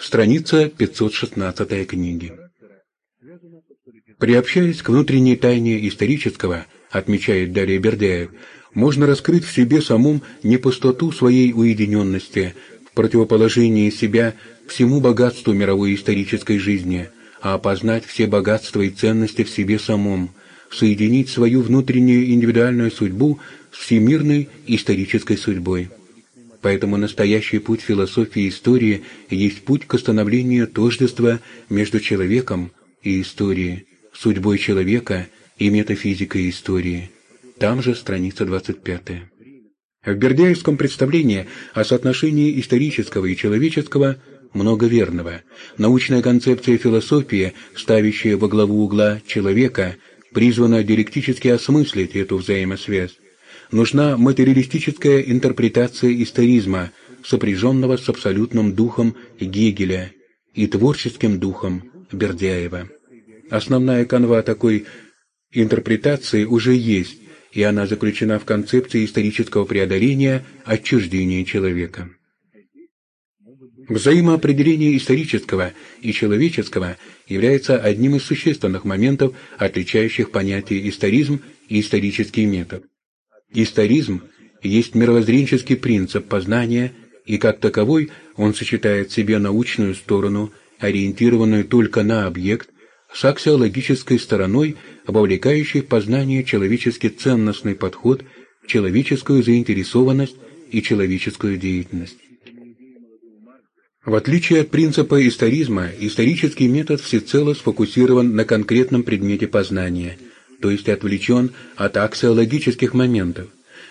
Страница 516 книги. Приобщаясь к внутренней тайне исторического, отмечает Дарья Бердяев, можно раскрыть в себе самом не пустоту своей уединенности, в противоположении себя всему богатству мировой исторической жизни, а опознать все богатства и ценности в себе самом, соединить свою внутреннюю индивидуальную судьбу с всемирной исторической судьбой. Поэтому настоящий путь философии истории есть путь к установлению тождества между человеком и историей, судьбой человека и метафизикой истории. Там же страница 25. В бердяевском представлении о соотношении исторического и человеческого много верного. Научная концепция философии, ставящая во главу угла человека, призвана диалектически осмыслить эту взаимосвязь. Нужна материалистическая интерпретация историзма, сопряженного с абсолютным духом Гегеля и творческим духом Бердяева. Основная канва такой интерпретации уже есть, и она заключена в концепции исторического преодоления отчуждения человека. Взаимоопределение исторического и человеческого является одним из существенных моментов, отличающих понятие историзм и исторический метод. Историзм есть мировоззренческий принцип познания, и как таковой он сочетает в себе научную сторону, ориентированную только на объект, с аксиологической стороной, вовлекающей познание человеческий ценностный подход, человеческую заинтересованность и человеческую деятельность. В отличие от принципа историзма, исторический метод всецело сфокусирован на конкретном предмете познания – то есть отвлечен от аксиологических моментов.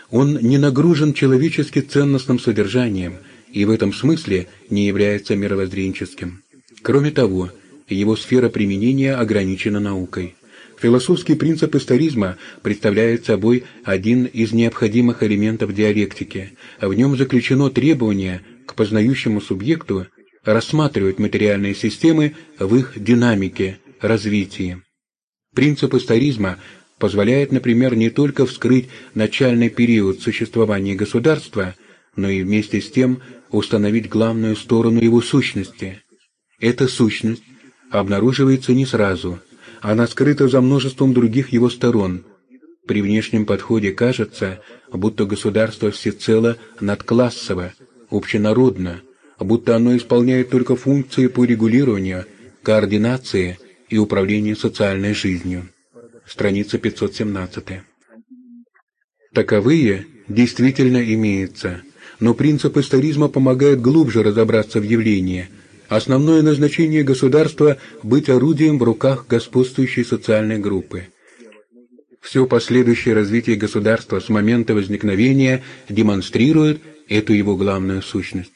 Он не нагружен человечески ценностным содержанием и в этом смысле не является мировоззренческим. Кроме того, его сфера применения ограничена наукой. Философский принцип историзма представляет собой один из необходимых элементов диалектики. В нем заключено требование к познающему субъекту рассматривать материальные системы в их динамике, развитии. Принцип историзма позволяет, например, не только вскрыть начальный период существования государства, но и вместе с тем установить главную сторону его сущности. Эта сущность обнаруживается не сразу, она скрыта за множеством других его сторон. При внешнем подходе кажется, будто государство всецело надклассово, общенародно, будто оно исполняет только функции по регулированию, координации и управление социальной жизнью. Страница 517. Таковые действительно имеются, но принцип историзма помогает глубже разобраться в явлении. Основное назначение государства – быть орудием в руках господствующей социальной группы. Все последующее развитие государства с момента возникновения демонстрирует эту его главную сущность.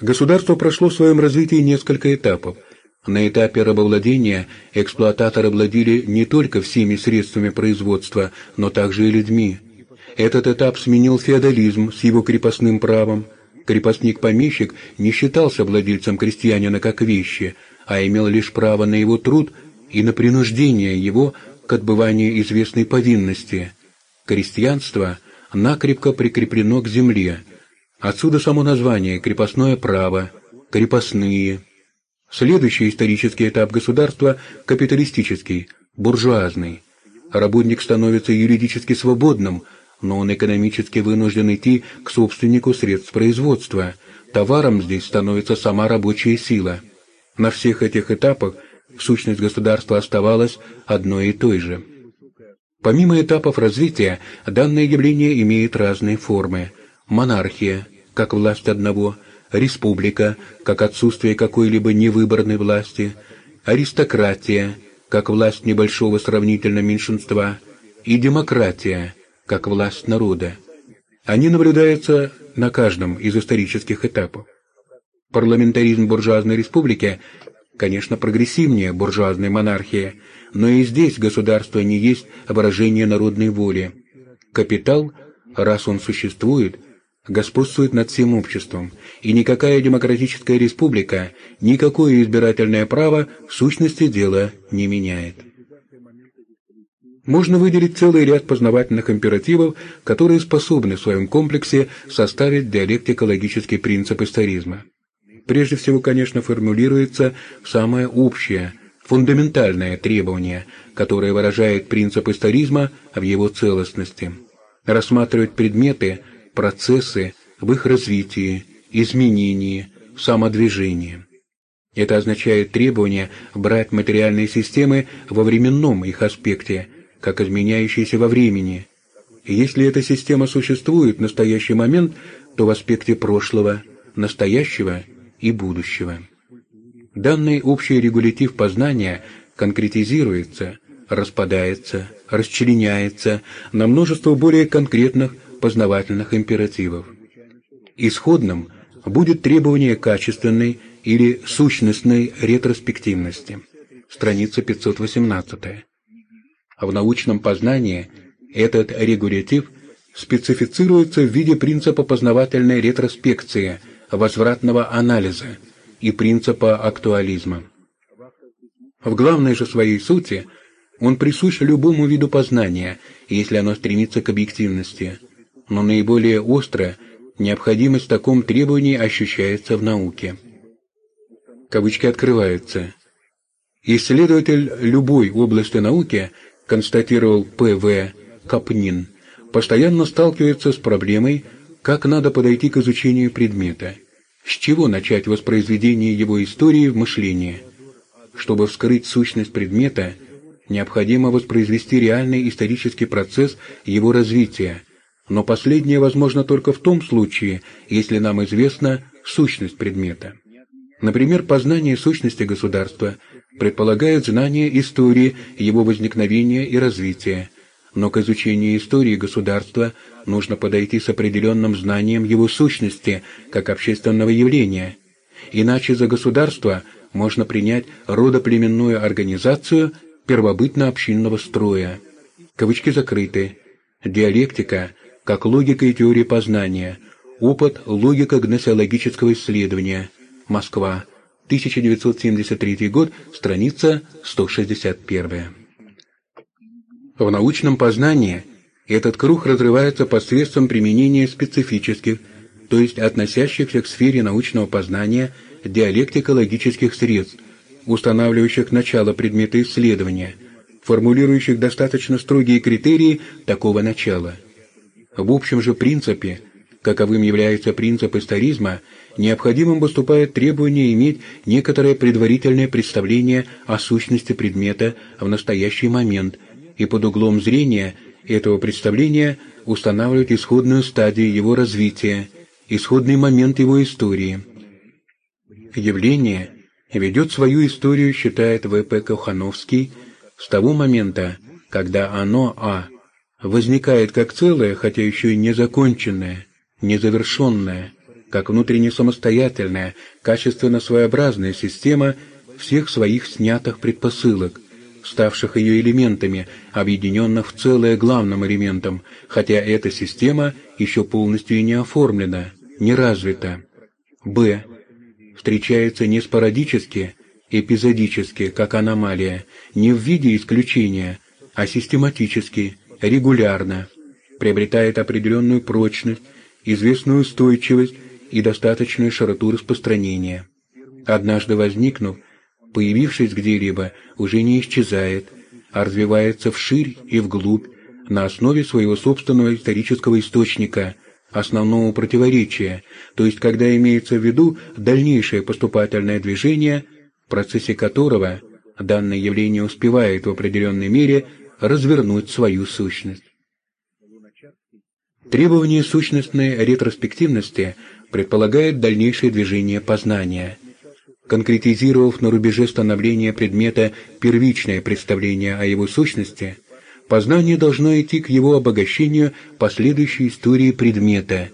Государство прошло в своем развитии несколько этапов – на этапе рабовладения эксплуататоры владели не только всеми средствами производства, но также и людьми. Этот этап сменил феодализм с его крепостным правом. Крепостник-помещик не считался владельцем крестьянина как вещи, а имел лишь право на его труд и на принуждение его к отбыванию известной повинности. Крестьянство накрепко прикреплено к земле. Отсюда само название «крепостное право», «крепостные». Следующий исторический этап государства – капиталистический, буржуазный. Работник становится юридически свободным, но он экономически вынужден идти к собственнику средств производства. Товаром здесь становится сама рабочая сила. На всех этих этапах сущность государства оставалась одной и той же. Помимо этапов развития, данное явление имеет разные формы. Монархия, как власть одного – республика, как отсутствие какой-либо невыборной власти, аристократия, как власть небольшого сравнительно меньшинства, и демократия, как власть народа. Они наблюдаются на каждом из исторических этапов. Парламентаризм буржуазной республики, конечно, прогрессивнее буржуазной монархии, но и здесь государство не есть выражение народной воли. Капитал, раз он существует, господствует над всем обществом, и никакая демократическая республика, никакое избирательное право в сущности дела не меняет. Можно выделить целый ряд познавательных императивов, которые способны в своем комплексе составить диалектико-логический принцип историзма. прежде всего, конечно, формулируется самое общее, фундаментальное требование, которое выражает принцип историзма в его целостности. Рассматривать предметы, процессы в их развитии, изменении, самодвижении. Это означает требование брать материальные системы во временном их аспекте, как изменяющиеся во времени. И если эта система существует в настоящий момент, то в аспекте прошлого, настоящего и будущего. Данный общий регулятив познания конкретизируется, распадается, расчленяется на множество более конкретных познавательных императивов. Исходным будет требование качественной или сущностной ретроспективности. Страница 518. А в научном познании этот регулятив специфицируется в виде принципа познавательной ретроспекции, возвратного анализа и принципа актуализма. В главной же своей сути он присущ любому виду познания, если оно стремится к объективности, но наиболее остро необходимость в таком требовании ощущается в науке. Кавычки открываются. Исследователь любой области науки, констатировал П.В. Капнин, постоянно сталкивается с проблемой, как надо подойти к изучению предмета, с чего начать воспроизведение его истории в мышлении. Чтобы вскрыть сущность предмета, необходимо воспроизвести реальный исторический процесс его развития, но последнее возможно только в том случае, если нам известна сущность предмета. Например, познание сущности государства предполагает знание истории, его возникновения и развития, но к изучению истории государства нужно подойти с определенным знанием его сущности как общественного явления. Иначе за государство можно принять родоплеменную организацию первобытно-общинного строя. Кавычки закрыты. Диалектика как логика и теория познания. Опыт логика гносеологического исследования. Москва. 1973 год, страница 161. В научном познании этот круг разрывается посредством применения специфических, то есть относящихся к сфере научного познания диалектико-логических средств, устанавливающих начало предмета исследования, формулирующих достаточно строгие критерии такого начала. В общем же принципе, каковым является принцип историзма, необходимым выступает требование иметь некоторое предварительное представление о сущности предмета в настоящий момент – и под углом зрения этого представления устанавливать исходную стадию его развития, исходный момент его истории. Явление ведет свою историю, считает В.П. Кохановский, с того момента, когда оно, а, возникает как целое, хотя еще и незаконченное, незавершенное, как внутренне самостоятельная, качественно своеобразная система всех своих снятых предпосылок – ставших ее элементами, объединенных в целое главным элементом, хотя эта система еще полностью и не оформлена, не развита. Б. Встречается не спорадически, эпизодически, как аномалия, не в виде исключения, а систематически, регулярно, приобретает определенную прочность, известную устойчивость и достаточную широту распространения. Однажды возникнув, появившись где-либо, уже не исчезает, а развивается вширь и вглубь на основе своего собственного исторического источника, основного противоречия, то есть когда имеется в виду дальнейшее поступательное движение, в процессе которого данное явление успевает в определенной мере развернуть свою сущность. Требование сущностной ретроспективности предполагает дальнейшее движение познания – конкретизировав на рубеже становления предмета первичное представление о его сущности, познание должно идти к его обогащению последующей истории предмета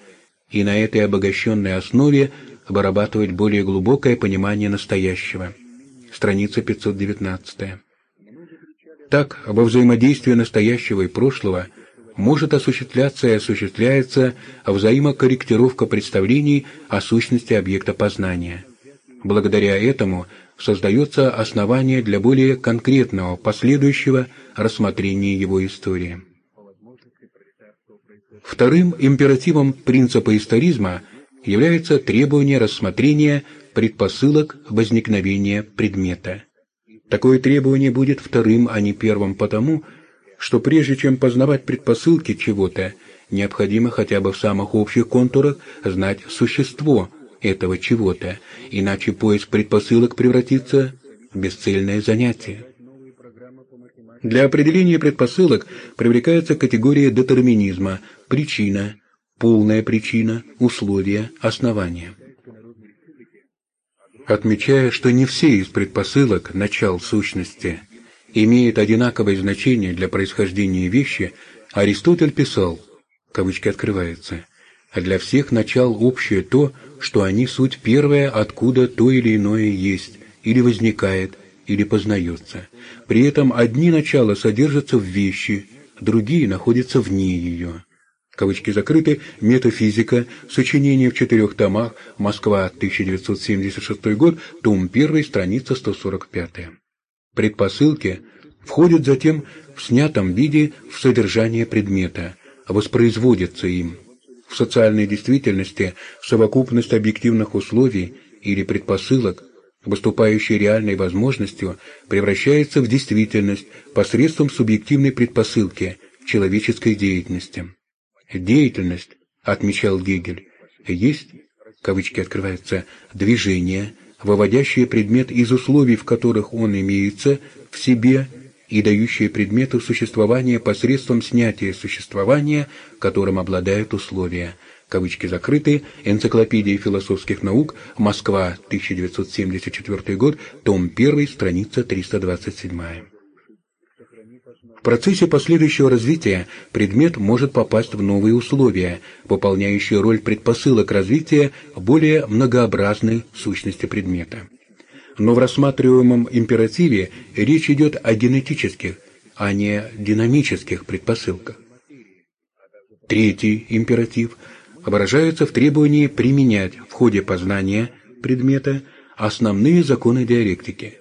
и на этой обогащенной основе вырабатывать более глубокое понимание настоящего. Страница 519. Так, во взаимодействии настоящего и прошлого может осуществляться и осуществляется взаимокорректировка представлений о сущности объекта познания – Благодаря этому создается основание для более конкретного последующего рассмотрения его истории. Вторым императивом принципа историзма является требование рассмотрения предпосылок возникновения предмета. Такое требование будет вторым, а не первым потому, что прежде чем познавать предпосылки чего-то, необходимо хотя бы в самых общих контурах знать существо этого чего-то, иначе поиск предпосылок превратится в бесцельное занятие. Для определения предпосылок привлекается категория детерминизма – причина, полная причина, условия, основания. Отмечая, что не все из предпосылок, начал сущности, имеют одинаковое значение для происхождения вещи, Аристотель писал, кавычки открываются, «А для всех начал общее то, что они суть первое, откуда то или иное есть, или возникает, или познается. При этом одни начала содержатся в вещи, другие находятся вне ее. Кавычки закрыты. Метафизика. Сочинение в четырех томах. Москва, 1976 год. Том 1, страница 145. Предпосылки входят затем в снятом виде в содержание предмета, воспроизводятся им. В социальной действительности совокупность объективных условий или предпосылок – выступающей реальной возможностью, превращается в действительность посредством субъективной предпосылки человеческой деятельности. Деятельность, отмечал Гегель, есть, кавычки открываются, движение, выводящее предмет из условий, в которых он имеется в себе, и дающее предмету существования посредством снятия существования, которым обладают условия, кавычки закрыты, Энциклопедия философских наук, Москва, 1974 год, том 1, страница 327. В процессе последующего развития предмет может попасть в новые условия, выполняющие роль предпосылок развития более многообразной сущности предмета. Но в рассматриваемом императиве речь идет о генетических, а не динамических предпосылках. Третий императив – выражаются в требовании применять в ходе познания предмета основные законы диалектики.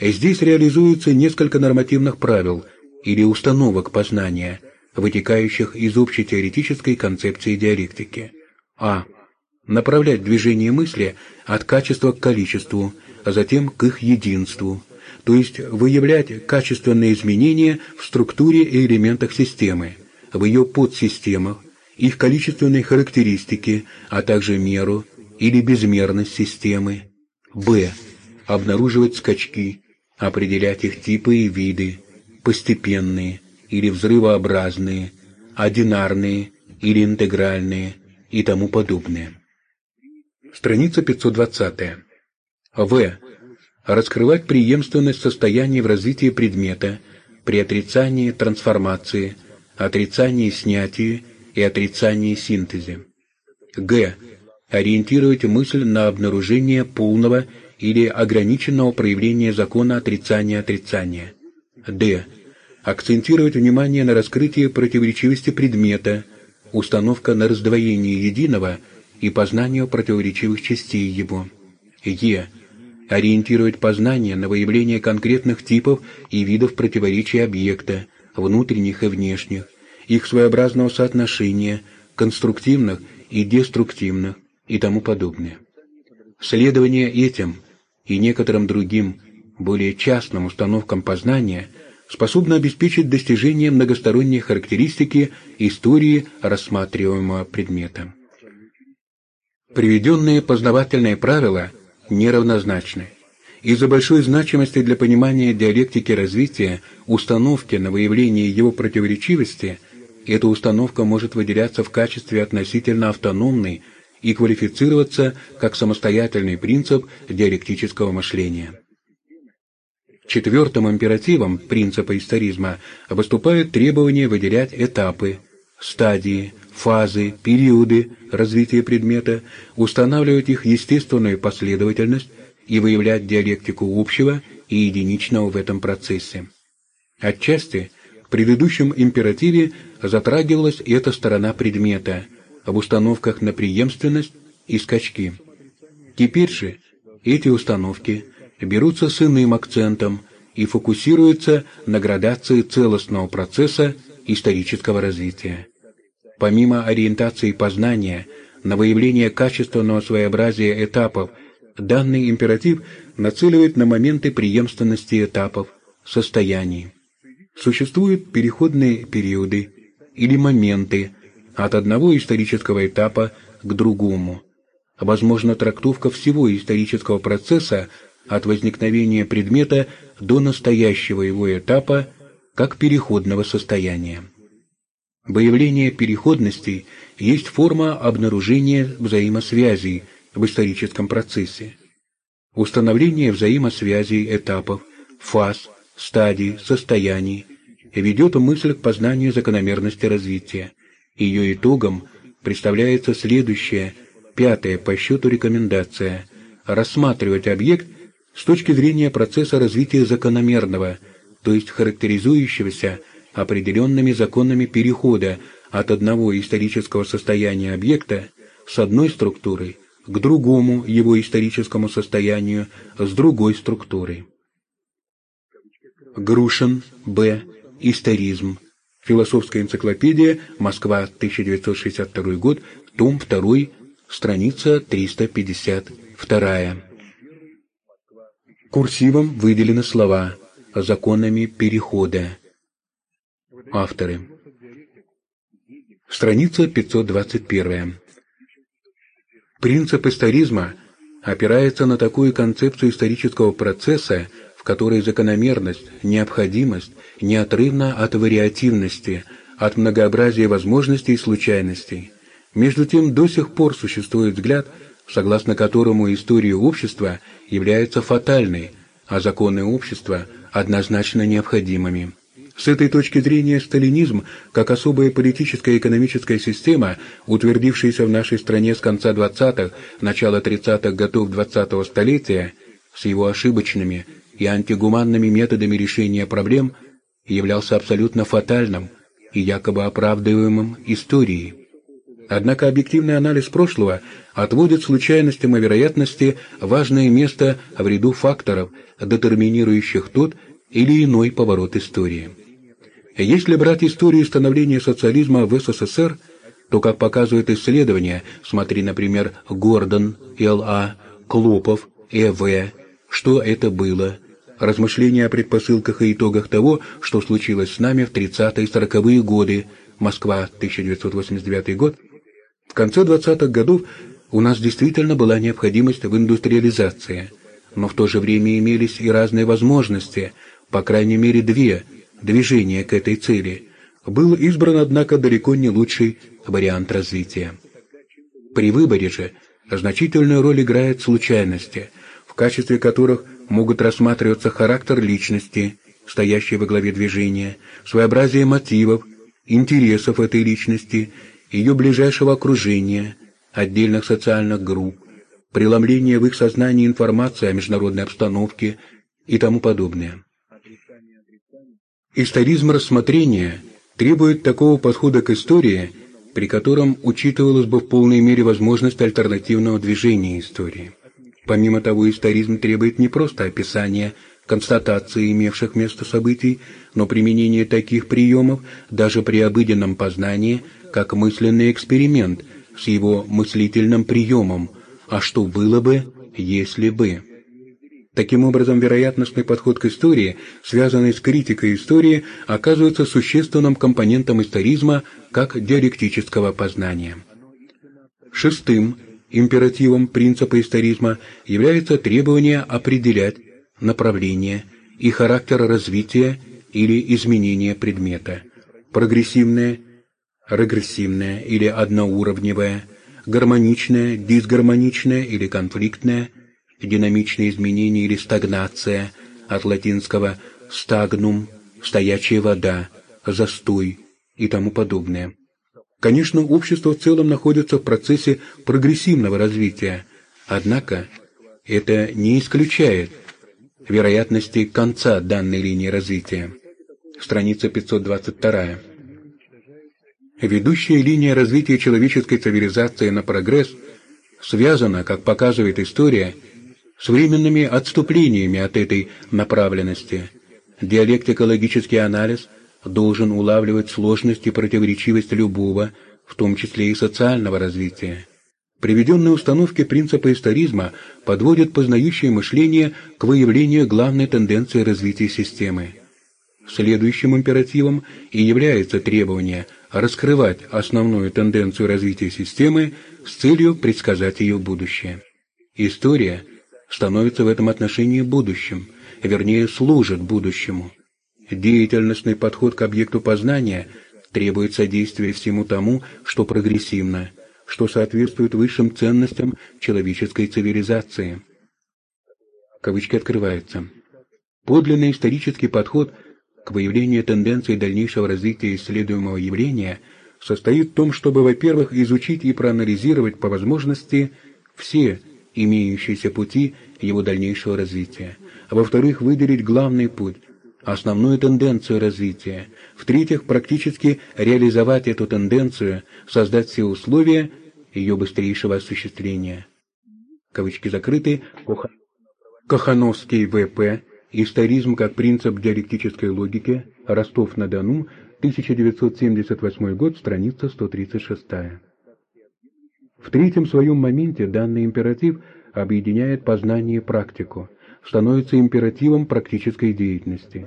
Здесь реализуются несколько нормативных правил или установок познания, вытекающих из общетеоретической концепции диалектики. А. Направлять движение мысли от качества к количеству, а затем к их единству, то есть выявлять качественные изменения в структуре и элементах системы, в ее подсистемах, их количественные характеристики, а также меру или безмерность системы. Б. Обнаруживать скачки, определять их типы и виды, постепенные или взрывообразные, одинарные или интегральные и тому подобное. Страница 520. В. Раскрывать преемственность состояний в развитии предмета при отрицании трансформации, отрицании снятия и отрицании синтезе. Г. Ориентировать мысль на обнаружение полного или ограниченного проявления закона отрицания отрицания. Д. Акцентировать внимание на раскрытие противоречивости предмета, установка на раздвоение единого и познание противоречивых частей его. Е. Ориентировать познание на выявление конкретных типов и видов противоречий объекта, внутренних и внешних, их своеобразного соотношения, конструктивных и деструктивных и тому подобное. Следование этим и некоторым другим, более частным установкам познания способно обеспечить достижение многосторонней характеристики истории рассматриваемого предмета. Приведенные познавательные правила неравнозначны. Из-за большой значимости для понимания диалектики развития установки на выявление его противоречивости эта установка может выделяться в качестве относительно автономной и квалифицироваться как самостоятельный принцип диалектического мышления. Четвертым императивом принципа историзма выступает требование выделять этапы, стадии, фазы, периоды развития предмета, устанавливать их естественную последовательность и выявлять диалектику общего и единичного в этом процессе. Отчасти в предыдущем императиве затрагивалась эта сторона предмета об установках на преемственность и скачки. Теперь же эти установки берутся с иным акцентом и фокусируются на градации целостного процесса исторического развития. Помимо ориентации познания на выявление качественного своеобразия этапов Данный императив нацеливает на моменты преемственности этапов, состояний. Существуют переходные периоды или моменты от одного исторического этапа к другому. Возможно трактовка всего исторического процесса от возникновения предмета до настоящего его этапа как переходного состояния. Выявление переходности есть форма обнаружения взаимосвязей в историческом процессе. Установление взаимосвязей этапов, фаз, стадий, состояний ведет мысль к познанию закономерности развития. Ее итогом представляется следующая, пятая по счету рекомендация – рассматривать объект с точки зрения процесса развития закономерного, то есть характеризующегося определенными законами перехода от одного исторического состояния объекта с одной структурой к другому его историческому состоянию с другой структурой. Грушин, Б. Историзм. Философская энциклопедия. Москва, 1962 год. Том 2. Страница 352. Курсивом выделены слова «законами перехода». Авторы. Страница 521. Принцип историзма опирается на такую концепцию исторического процесса, в которой закономерность, необходимость неотрывна от вариативности, от многообразия возможностей и случайностей. Между тем, до сих пор существует взгляд, согласно которому история общества является фатальной, а законы общества однозначно необходимыми. С этой точки зрения сталинизм, как особая политическая и экономическая система, утвердившаяся в нашей стране с конца 20-х, начала 30-х годов 20-го столетия, с его ошибочными и антигуманными методами решения проблем, являлся абсолютно фатальным и якобы оправдываемым историей. Однако объективный анализ прошлого отводит случайностям и вероятности важное место в ряду факторов, детерминирующих тот или иной поворот истории. Если брать историю становления социализма в СССР, то, как показывают исследования, смотри, например, Гордон, Л.А., Клопов, Э.В., что это было, размышления о предпосылках и итогах того, что случилось с нами в 30-е и 40-е годы, Москва, 1989 год, конце 20-х годов у нас действительно была необходимость в индустриализации, но в то же время имелись и разные возможности, по крайней мере две – движения к этой цели, был избран, однако, далеко не лучший вариант развития. При выборе же значительную роль играют случайности, в качестве которых могут рассматриваться характер личности, стоящей во главе движения, своеобразие мотивов, интересов этой личности, ее ближайшего окружения, отдельных социальных групп, преломление в их сознании информации о международной обстановке и тому подобное. Историзм рассмотрения требует такого подхода к истории, при котором учитывалась бы в полной мере возможность альтернативного движения истории. Помимо того, историзм требует не просто описания, констатации имевших место событий, но применение таких приемов даже при обыденном познании, как мысленный эксперимент с его мыслительным приемом «а что было бы, если бы?». Таким образом, вероятностный подход к истории, связанный с критикой истории, оказывается существенным компонентом историзма как диалектического познания. Шестым императивом принципа историзма является требование определять направление и характер развития или изменения предмета, прогрессивное, регрессивное или одноуровневое, гармоничное, дисгармоничное или конфликтное – динамичные изменения или стагнация, от латинского «стагнум» – «стоячая вода», «застой» и тому подобное. Конечно, общество в целом находится в процессе прогрессивного развития, однако это не исключает вероятности конца данной линии развития. Страница 522. Ведущая линия развития человеческой цивилизации на прогресс связана, как показывает история, с временными отступлениями от этой направленности. Диалектико-логический анализ должен улавливать сложность и противоречивость любого, в том числе и социального развития. Приведенные установки принципа историзма подводят познающее мышление к выявлению главной тенденции развития системы. Следующим императивом и является требование раскрывать основную тенденцию развития системы с целью предсказать ее будущее. История становится в этом отношении будущим, вернее служит будущему. Деятельностный подход к объекту познания требует содействия всему тому, что прогрессивно, что соответствует высшим ценностям человеческой цивилизации. Кавычки открываются. Подлинный исторический подход к выявлению тенденций дальнейшего развития исследуемого явления состоит в том, чтобы, во-первых, изучить и проанализировать по возможности все имеющиеся пути его дальнейшего развития, а во-вторых, выделить главный путь, основную тенденцию развития, в-третьих, практически реализовать эту тенденцию, создать все условия ее быстрейшего осуществления. Кавычки закрыты. Кохановский В.П. Историзм как принцип диалектической логики. Ростов-на-Дону. 1978 год. Страница 136. В третьем своем моменте данный императив объединяет познание и практику, становится императивом практической деятельности.